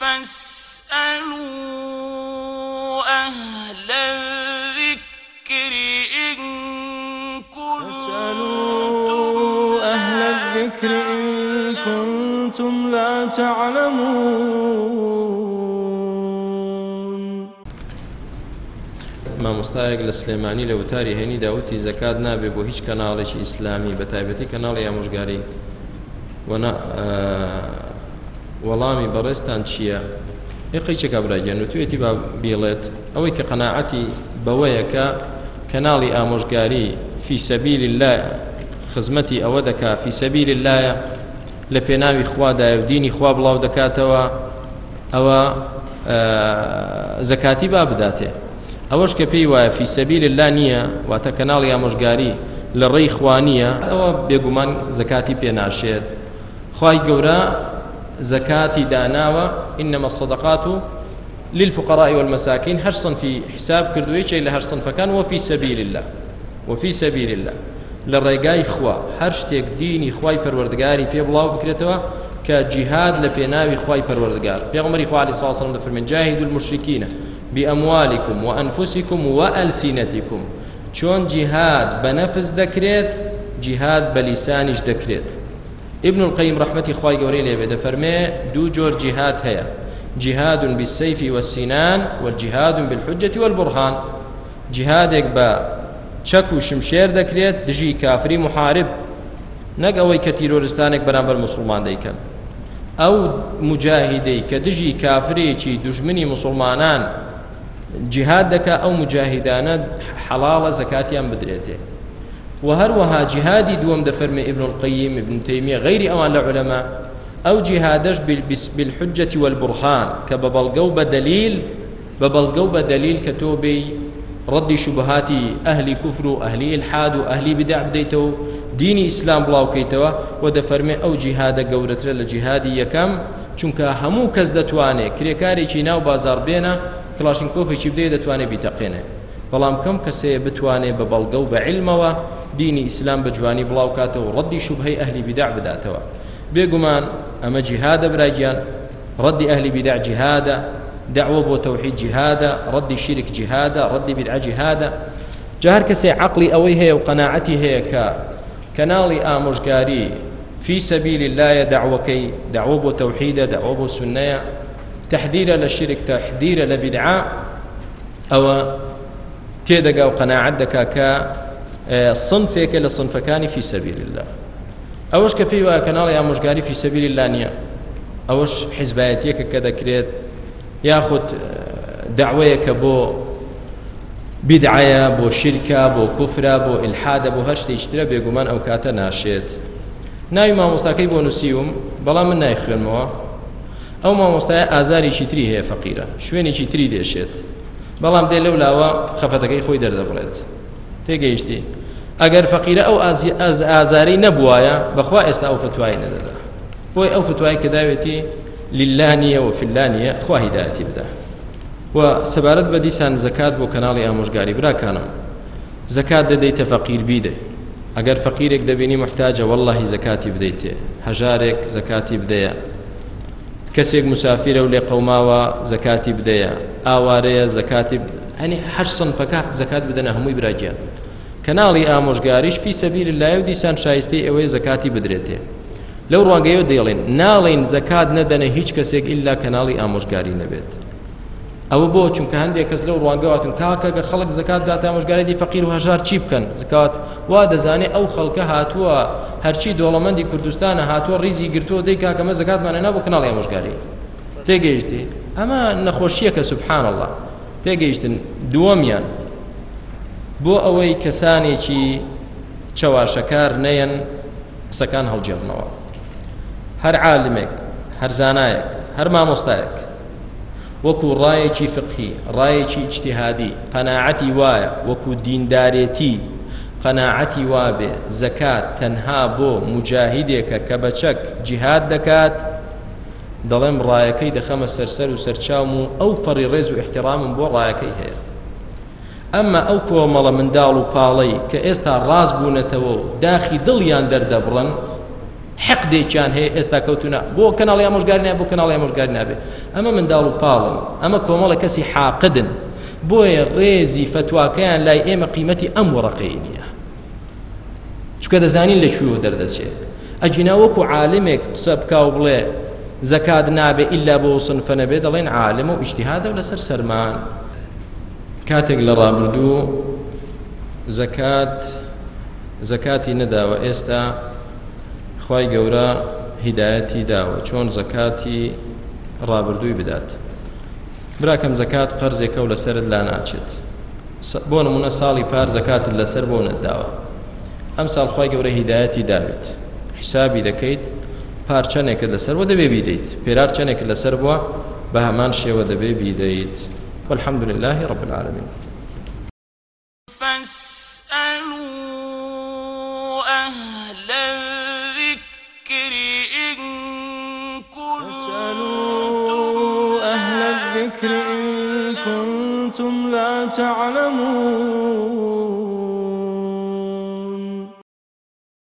فاسألوا أهل الذكر إن كنتم أهل الذكر إن كنتم لا تعلمون. مامۆستایەک لە سلێمانی لە وتاری هێنی داوتی زەکات نابێ بۆ هیچ کەناڵێکی ئیسلامی بە تایبەتی کەناڵی ئامۆژگاری وەنا وەڵامی بەڕێستان چییە؟ یقیچێکا براگەن و توێتی با بێڵێت ئەوەی کە قەناعەتی بەوەیە کە کەناڵی ئامۆژگاری فی سەبیل الله خزمەتی ئەوە دەکا فی سەبیل اللهە لە پێناوی خوادایە دینی خوا بڵاو دەکاتەوە ئەوە زەکاتی با بداتێ. ئەوەش کە پێی وایە فی سەبیل الله نییە واتە کەناڵی ئامۆژگاری لە ڕێی خوانیە ئەوە بێگومان زەکاتی پێناشێت. خی گەورە زكاتي داناوة إنما الصدقات للفقراء والمساكين. هر في حساب كردويش إلى هر فكان وفي سبيل الله. وفي سبيل الله. للرقاي خوا هر شتێک دینی خی پەروەردگاری پێ بڵاو بکرێتەوە کە جیهاد لە پێناوی خی پەروەردگار خوالی ساسم دەفرمن جاهید المشركين بأموالكم وأنفسكم وألسنتكم. چۆن جیهاد بە نەفس دەکرێت جیهاد بە دەکرێت. ابن القيم رحمتي خواي قوري لي بدا فرمي دو جور جهاد هيا. جهاد بالسيف والسنان والجهاد بالحجة والبرهان. جهادك با چەک شمشير دكريت دجي كافري محارب. نەک ئەوەی کە تیرۆرستانێک بەرامبەر مسلمان دەیکەن. ئەو مجاهدەی کە دژی کافرێکی دژمنی مسلمانان جهاد دەکە ئەو مجاهدانە حەڵاڵە زەکاتیان بدرێتێ. وهروها جهادي دوم دفرمي ابن القيم ابن تيمية غير أوان العلماء أو جهادش بالحجة والبرهان. كببلغو بدليل ببلغو بدليل كتوبي رد شبهات أهل كفر أهل إلحاد أهل بدع بديتو. ديني إسلام بلاو كيتوا. ودفرمي أو جهاد قورتر لجهادي يكم. چونکە هەموو کەس دەتوانێت کرێکارێکی ناو بازار بێنە کلاشنکۆفێکی بدەیە دەتوانێت بیتەقێنێ بەڵام کەم کەسەیە بتوانێت بە بەڵگە و دینی ئیسلام بە جوانی بڵاو کاتەوە ڕەدی شوبهەی ئەهلی بیدع بداتەوە. بێگومان ئەمە جیهادە براگیان ڕەدی ئەهلی بیدع جیهادە دعوە بۆ تەوحید جیهادە ڕەدی شیرک جیهادە ڕەدی بیدع جیهادە. جا هەر کەسێ عقلی ئەوەی هەیە و في سبيل الله دعوكي دعوة بو توحيد دعوة بو سنة تحذير للشرك تحذير لبدعاء أو تێدەگا و قەنەعەت کە صنفێکە لە صنفەکانی فی سەبیل الله ئەوەش کە پێی وایە کەناڵی ئامۆژگاری فی سەبیل الله نییە. ئەوەش حیزبایەتیەکە کە دەکرێت یاخود داوەیەکە بۆ بدعایە بۆ شیرکە بۆ کوفرە بۆ ئلحادە بۆ هەر شتێکترە بێگومان ئەو کاتە ناشێت. ناوی مامۆستاکەی بۆ نووسیوم بەڵام من نای خوێنمەوە ئەو مامۆستای ئازاریی تری هەیە فەقیرە. شوێنێکی تری دێشێت. بەڵام دێ لەو لاوە خەفەتەکەی خۆی دەردەبڵێت. تێگەیشتی؟ ئەگەر فەقیرە ئەو ئازاری نەبووایە بەخوا ئێستا ئەو فتوای نەدەدا بۆی ئەو فتوای کە داوێتی لیلانیە و فلانیە خوا هیداەتی بدە و سەبارەت بە دیسان زەکات بۆ کەناڵی ئامۆژگاری براکانم. زەکات دەدەیتە فەقیر بیدە. ئەگەر فەقیرێک دەبینی محتاجە واللهی زەکاتی بدەیتێ. هەژارێک زەکاتی بدەیە. کەسێک مسافرە و لێ قەوماوە زەکاتی بدەیە. ئاوارەیە زەکاتی هەنی هەر سنفەکە زەکات بدەنە هەمووی براگیان کەناڵی ئامۆژگاریش فی سەبیل لای و دیسان شایستی ئەوەی زەکاتی بدرێتێ. لەو ڕواگەیە دێڵێن ناڵێن زەکات نەدەنە هیچ کەسێک ئللا کەناڵی ئامۆژگاری نەبێت. ئەوە بۆ چونکە هەندێک کەس لەو ڕوانگەواتن کاکەگە خەڵک زکات داات ئامۆژگارێتی فەقیر و هەژار چی بکەن؟ زکات وا دەزانێت ئەو خەڵکە هاتووە هەرچی دۆڵەمەندی کوردستانە هاتووە ریزی گرتووە دەی کاکەمە زکاتمانە نبوو کناڵی ئامۆژگاری. تێگەیشتی. ئەمە نەخۆشیەکە سبحان الله تێگەیشتن دووەمیان. بۆ ئەوەی کەسانێکی چەواشەکار نەیەن قسەکان هەڵجێڕنەوە هەر عالمێک هەر زانایەک هەر مامۆستایەک. وەکو ڕایەکی فقهی ڕایەکی اجتهادی قەناعەتی وایە وەکو دیندارێتی قەناعەتی وابێ زەکات تەنها بۆ مجاهیدێکە کە بەچەک جیهاد دەکات دەڵێم ڕایەکەی دەخەمە سەرسەر و سەرچاوم و ئەو پەڕی ڕێز و احترامم بۆ ڕایەکەی هەیە. ئەمما ئەو کۆمەڵە منداڵ و پاڵەی کە ئێستا ڕاست بوونەتەوە و داخی دڵیان دەردەبڕن حەقدێکیان هەیە ئێستا کەوتونە بۆ کەناڵی ئامۆژگاری نابێ بۆ کەناڵی ئامۆژگاری نابێ. ئەمە منداڵ و پاڵن. ئەمە کۆمەڵە کەسی حاقدن. بۆیە ڕێزی فتوواکەیان لای ئێمە قیمەتی ئەم وەڕقەی نییە. چکە دەزانین لەکوێوە دەردەچێت. ئەجینا وەکو عالمێک قسە بکا و بڵێ زەکات نابێ ئللا بۆ سنفە نەبێ دەڵێن عالمە و ئیشتیهادە لەسەر سەرمان. کاتێک لە ڕابردوو زەکات زەکاتی نەداوە. ئێستا خی گەورە هیدایەتی داوە. چۆن زەکاتی ڕابردووی بدات. براکەم زەکات قەرزێکە و لەسرت لا ناچێت. بۆ نمونە ساڵی پار زەکاتت لەسەر بۆ نەداوە. ئەم ساڵ خی گەورە هیدایەتی داوێت. حیسابی دەکەیت پارچەنێکە لەسەر بۆ دەبێ بیدەیت. پێرار چەنێک لەسەر بووە بە هەمان شێوە دەبێ بیدەیت. والحمد لله رب العالمين. فاسألوا أهل الذكر إن كنتم فاسألوا أهل الذكر إن كنتم لا تعلمون.